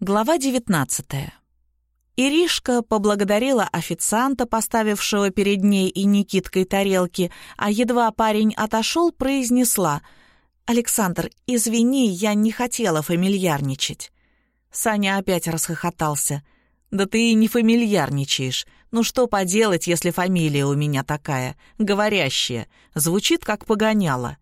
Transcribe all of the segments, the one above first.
Глава 19. Иришка поблагодарила официанта, поставившего перед ней и Никиткой тарелки, а едва парень отошел, произнесла «Александр, извини, я не хотела фамильярничать». Саня опять расхохотался. «Да ты и не фамильярничаешь. Ну что поделать, если фамилия у меня такая, говорящая, звучит как погоняло».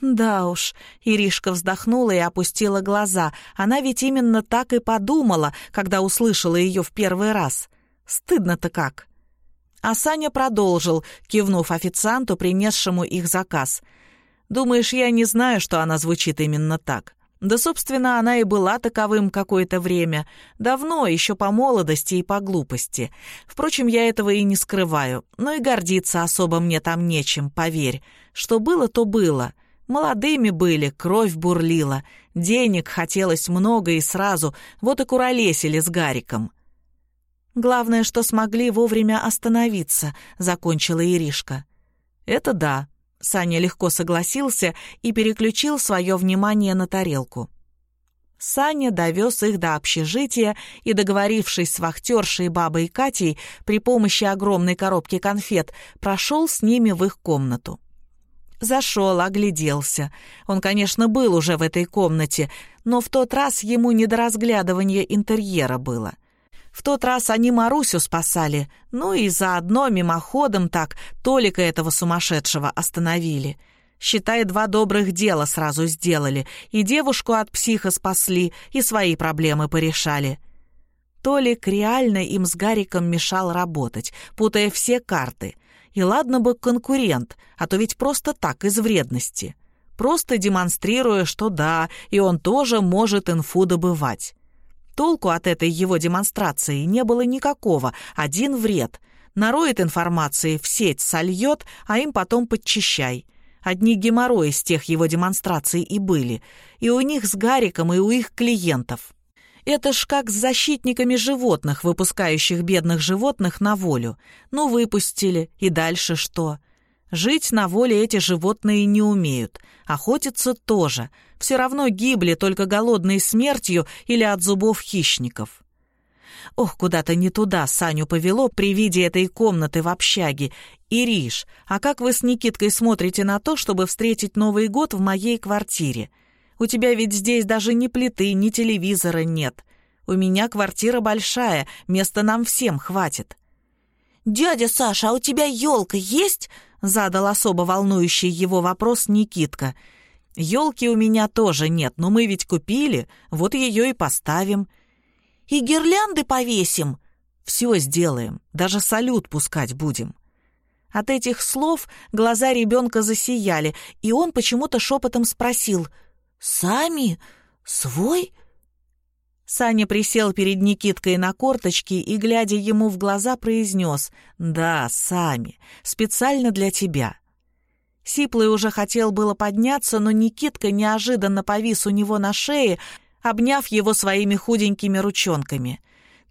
«Да уж», — Иришка вздохнула и опустила глаза. Она ведь именно так и подумала, когда услышала ее в первый раз. Стыдно-то как. А Саня продолжил, кивнув официанту, принесшему их заказ. «Думаешь, я не знаю, что она звучит именно так?» Да, собственно, она и была таковым какое-то время. Давно, еще по молодости и по глупости. Впрочем, я этого и не скрываю. Но и гордиться особо мне там нечем, поверь. Что было, то было. Молодыми были, кровь бурлила, денег хотелось много и сразу, вот и куролесили с Гариком. «Главное, что смогли вовремя остановиться», — закончила Иришка. «Это да», — Саня легко согласился и переключил свое внимание на тарелку. Саня довез их до общежития и, договорившись с вахтершей бабой Катей, при помощи огромной коробки конфет, прошел с ними в их комнату. Зашел, огляделся. Он, конечно, был уже в этой комнате, но в тот раз ему не до разглядывания интерьера было. В тот раз они Марусю спасали, ну и заодно мимоходом так Толика этого сумасшедшего остановили. Считай, два добрых дела сразу сделали, и девушку от психа спасли, и свои проблемы порешали. Толик реально им с Гариком мешал работать, путая все карты — и ладно бы конкурент, а то ведь просто так, из вредности. Просто демонстрируя, что да, и он тоже может инфу добывать. Толку от этой его демонстрации не было никакого, один вред. Нароет информации, в сеть сольет, а им потом подчищай. Одни геморрои с тех его демонстраций и были. И у них с Гариком, и у их клиентов. Это ж как с защитниками животных, выпускающих бедных животных на волю. Ну, выпустили, и дальше что? Жить на воле эти животные не умеют. Охотиться тоже. Все равно гибли только голодной смертью или от зубов хищников. Ох, куда-то не туда Саню повело при виде этой комнаты в общаге. Ириш, а как вы с Никиткой смотрите на то, чтобы встретить Новый год в моей квартире? У тебя ведь здесь даже ни плиты, ни телевизора нет. У меня квартира большая, места нам всем хватит». «Дядя Саша, а у тебя елка есть?» — задал особо волнующий его вопрос Никитка. «Елки у меня тоже нет, но мы ведь купили, вот ее и поставим». «И гирлянды повесим?» «Все сделаем, даже салют пускать будем». От этих слов глаза ребенка засияли, и он почему-то шепотом спросил — «Сами? Свой?» Саня присел перед Никиткой на корточки и, глядя ему в глаза, произнес «Да, сами, специально для тебя». Сиплый уже хотел было подняться, но Никитка неожиданно повис у него на шее, обняв его своими худенькими ручонками.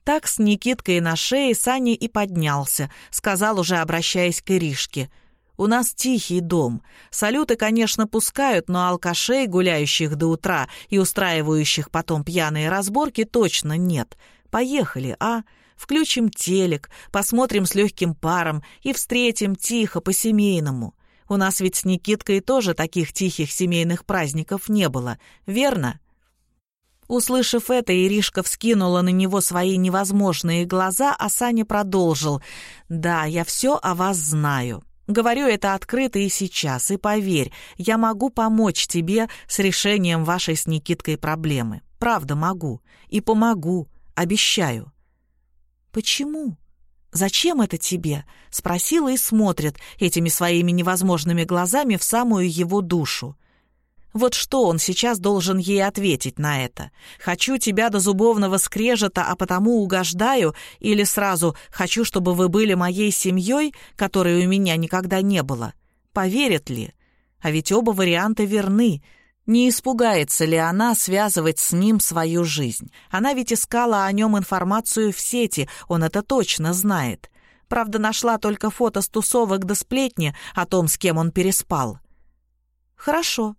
Так с Никиткой на шее Саня и поднялся, сказал уже, обращаясь к Иришке — у нас тихий дом. Салюты, конечно, пускают, но алкашей, гуляющих до утра и устраивающих потом пьяные разборки, точно нет. Поехали, а? Включим телек, посмотрим с легким паром и встретим тихо, по-семейному. У нас ведь с Никиткой тоже таких тихих семейных праздников не было, верно?» Услышав это, Иришка вскинула на него свои невозможные глаза, а Саня продолжил. «Да, я все о вас знаю. Говорю это открыто и сейчас, и поверь, я могу помочь тебе с решением вашей с Никиткой проблемы. Правда, могу. И помогу. Обещаю». «Почему? Зачем это тебе?» — спросила и смотрит этими своими невозможными глазами в самую его душу. Вот что он сейчас должен ей ответить на это? «Хочу тебя до зубовного скрежета, а потому угождаю» или сразу «хочу, чтобы вы были моей семьей, которой у меня никогда не было». Поверит ли? А ведь оба варианта верны. Не испугается ли она связывать с ним свою жизнь? Она ведь искала о нем информацию в сети, он это точно знает. Правда, нашла только фото с тусовок до сплетни о том, с кем он переспал. «Хорошо»,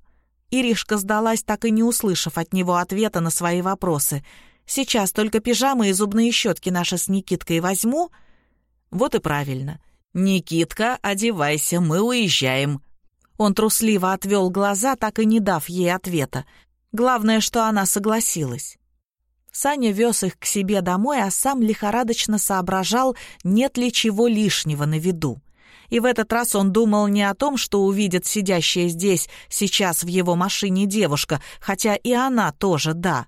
Иришка сдалась, так и не услышав от него ответа на свои вопросы. Сейчас только пижамы и зубные щетки наши с Никиткой возьму». «Вот и правильно. Никитка, одевайся, мы уезжаем». Он трусливо отвел глаза, так и не дав ей ответа. Главное, что она согласилась. Саня вез их к себе домой, а сам лихорадочно соображал, нет ли чего лишнего на виду. И в этот раз он думал не о том, что увидит сидящая здесь сейчас в его машине девушка, хотя и она тоже, да.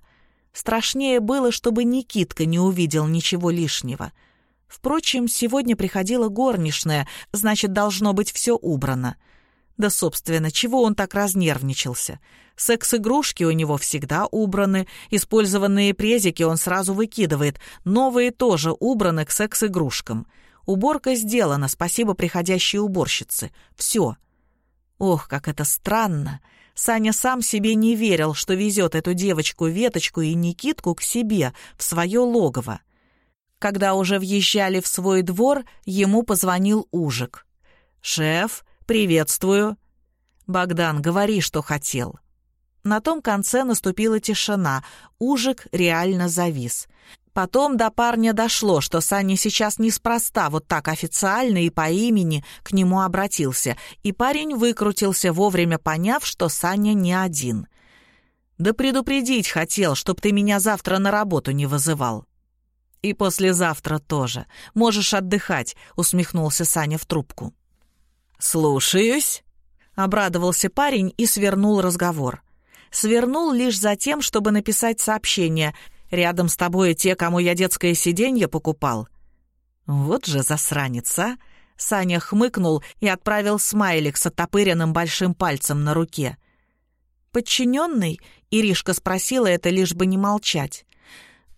Страшнее было, чтобы Никитка не увидел ничего лишнего — Впрочем, сегодня приходила горничная, значит, должно быть все убрано. Да, собственно, чего он так разнервничался? Секс-игрушки у него всегда убраны, использованные презики он сразу выкидывает, новые тоже убраны к секс-игрушкам. Уборка сделана, спасибо приходящей уборщице. Все. Ох, как это странно. Саня сам себе не верил, что везет эту девочку Веточку и Никитку к себе, в свое логово. Когда уже въезжали в свой двор, ему позвонил Ужик. «Шеф, приветствую». «Богдан, говори, что хотел». На том конце наступила тишина. Ужик реально завис. Потом до парня дошло, что Саня сейчас неспроста вот так официально и по имени к нему обратился, и парень выкрутился, вовремя поняв, что Саня не один. «Да предупредить хотел, чтоб ты меня завтра на работу не вызывал». «И послезавтра тоже. Можешь отдыхать», — усмехнулся Саня в трубку. «Слушаюсь», — обрадовался парень и свернул разговор. Свернул лишь за тем, чтобы написать сообщение. «Рядом с тобой те, кому я детское сиденье покупал». «Вот же засранец, а!» Саня хмыкнул и отправил смайлик с оттопыренным большим пальцем на руке. «Подчиненный?» — Иришка спросила это, лишь бы не молчать.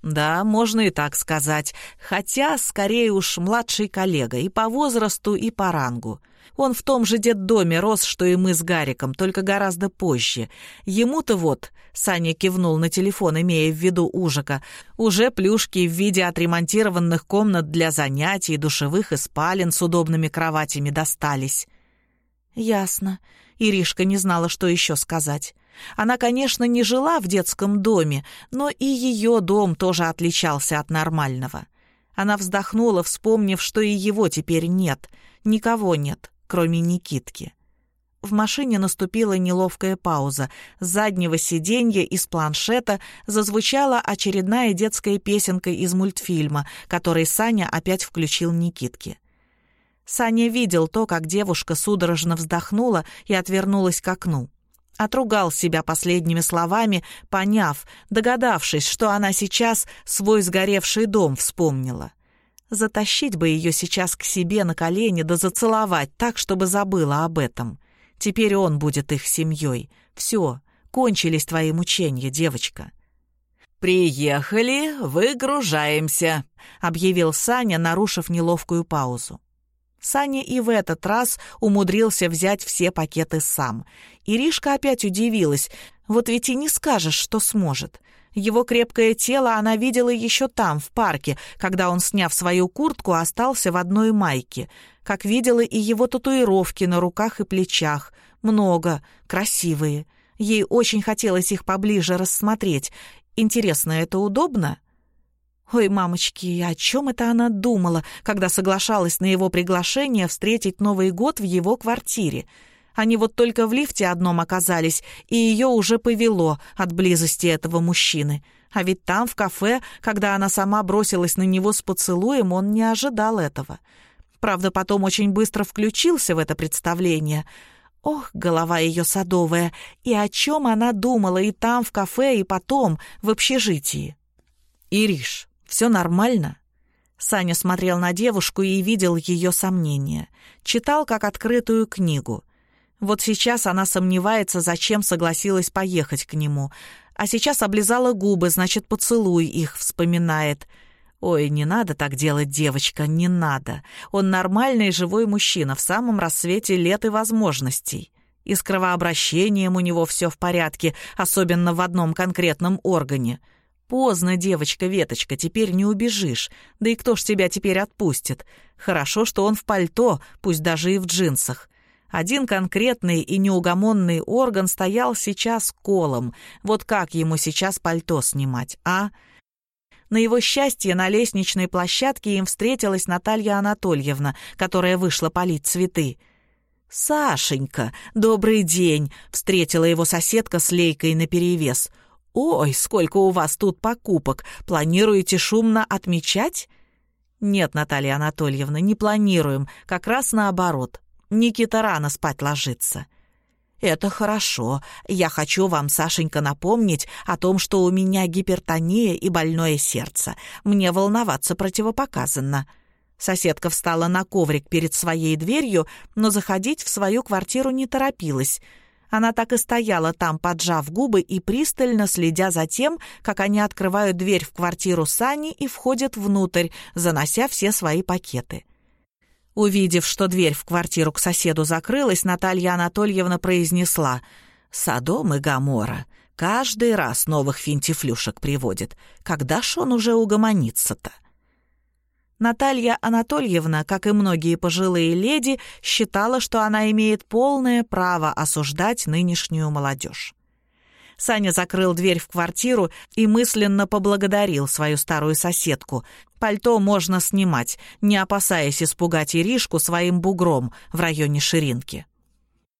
Да, можно и так сказать, хотя скорее уж младший коллега и по возрасту, и по рангу. Он в том же детдоме рос, что и мы с Гариком, только гораздо позже. Ему-то вот, Саня кивнул на телефон, имея в виду Ужика, уже плюшки в виде отремонтированных комнат для занятий, душевых и спален с удобными кроватями достались. Ясно. Иришка не знала, что еще сказать. Она, конечно, не жила в детском доме, но и ее дом тоже отличался от нормального. Она вздохнула, вспомнив, что и его теперь нет, никого нет, кроме Никитки. В машине наступила неловкая пауза. С заднего сиденья из планшета зазвучала очередная детская песенка из мультфильма, который Саня опять включил Никитке. Саня видел то, как девушка судорожно вздохнула и отвернулась к окну. Отругал себя последними словами, поняв, догадавшись, что она сейчас свой сгоревший дом вспомнила. Затащить бы ее сейчас к себе на колени да зацеловать так, чтобы забыла об этом. Теперь он будет их семьей. Все, кончились твои мучения, девочка. «Приехали, выгружаемся», — объявил Саня, нарушив неловкую паузу. Саня и в этот раз умудрился взять все пакеты сам. Иришка опять удивилась. Вот ведь и не скажешь, что сможет. Его крепкое тело она видела еще там, в парке, когда он, сняв свою куртку, остался в одной майке. Как видела и его татуировки на руках и плечах. Много, красивые. Ей очень хотелось их поближе рассмотреть. Интересно, это удобно? — Ой, мамочки, о чем это она думала, когда соглашалась на его приглашение встретить Новый год в его квартире? Они вот только в лифте одном оказались, и ее уже повело от близости этого мужчины. А ведь там, в кафе, когда она сама бросилась на него с поцелуем, он не ожидал этого. Правда, потом очень быстро включился в это представление. Ох, голова ее садовая, и о чем она думала и там, в кафе, и потом, в общежитии. «Ириш, все нормально?» Саня смотрел на девушку и видел ее сомнения. Читал как открытую книгу. Вот сейчас она сомневается, зачем согласилась поехать к нему. А сейчас облизала губы, значит, поцелуй их вспоминает. «Ой, не надо так делать, девочка, не надо. Он нормальный живой мужчина в самом рассвете лет и возможностей. И с кровообращением у него все в порядке, особенно в одном конкретном органе. Поздно, девочка-веточка, теперь не убежишь. Да и кто ж тебя теперь отпустит? Хорошо, что он в пальто, пусть даже и в джинсах. Один конкретный и неугомонный орган стоял сейчас колом. Вот как ему сейчас пальто снимать, а? На его счастье на лестничной площадке им встретилась Наталья Анатольевна, которая вышла полить цветы. «Сашенька, добрый день!» — встретила его соседка с лейкой наперевес. «Ой, сколько у вас тут покупок! Планируете шумно отмечать?» «Нет, Наталья Анатольевна, не планируем. Как раз наоборот. Никита рано спать ложится». «Это хорошо. Я хочу вам, Сашенька, напомнить о том, что у меня гипертония и больное сердце. Мне волноваться противопоказано». Соседка встала на коврик перед своей дверью, но заходить в свою квартиру не торопилась. Она так и стояла там, поджав губы и пристально следя за тем, как они открывают дверь в квартиру Сани и входят внутрь, занося все свои пакеты. Увидев, что дверь в квартиру к соседу закрылась, Наталья Анатольевна произнесла «Содом и Гамора. Каждый раз новых финтифлюшек приводит. Когда ж он уже угомонится-то?» Наталья Анатольевна, как и многие пожилые леди, считала, что она имеет полное право осуждать нынешнюю молодежь. Саня закрыл дверь в квартиру и мысленно поблагодарил свою старую соседку. Пальто можно снимать, не опасаясь испугать Иришку своим бугром в районе ширинки.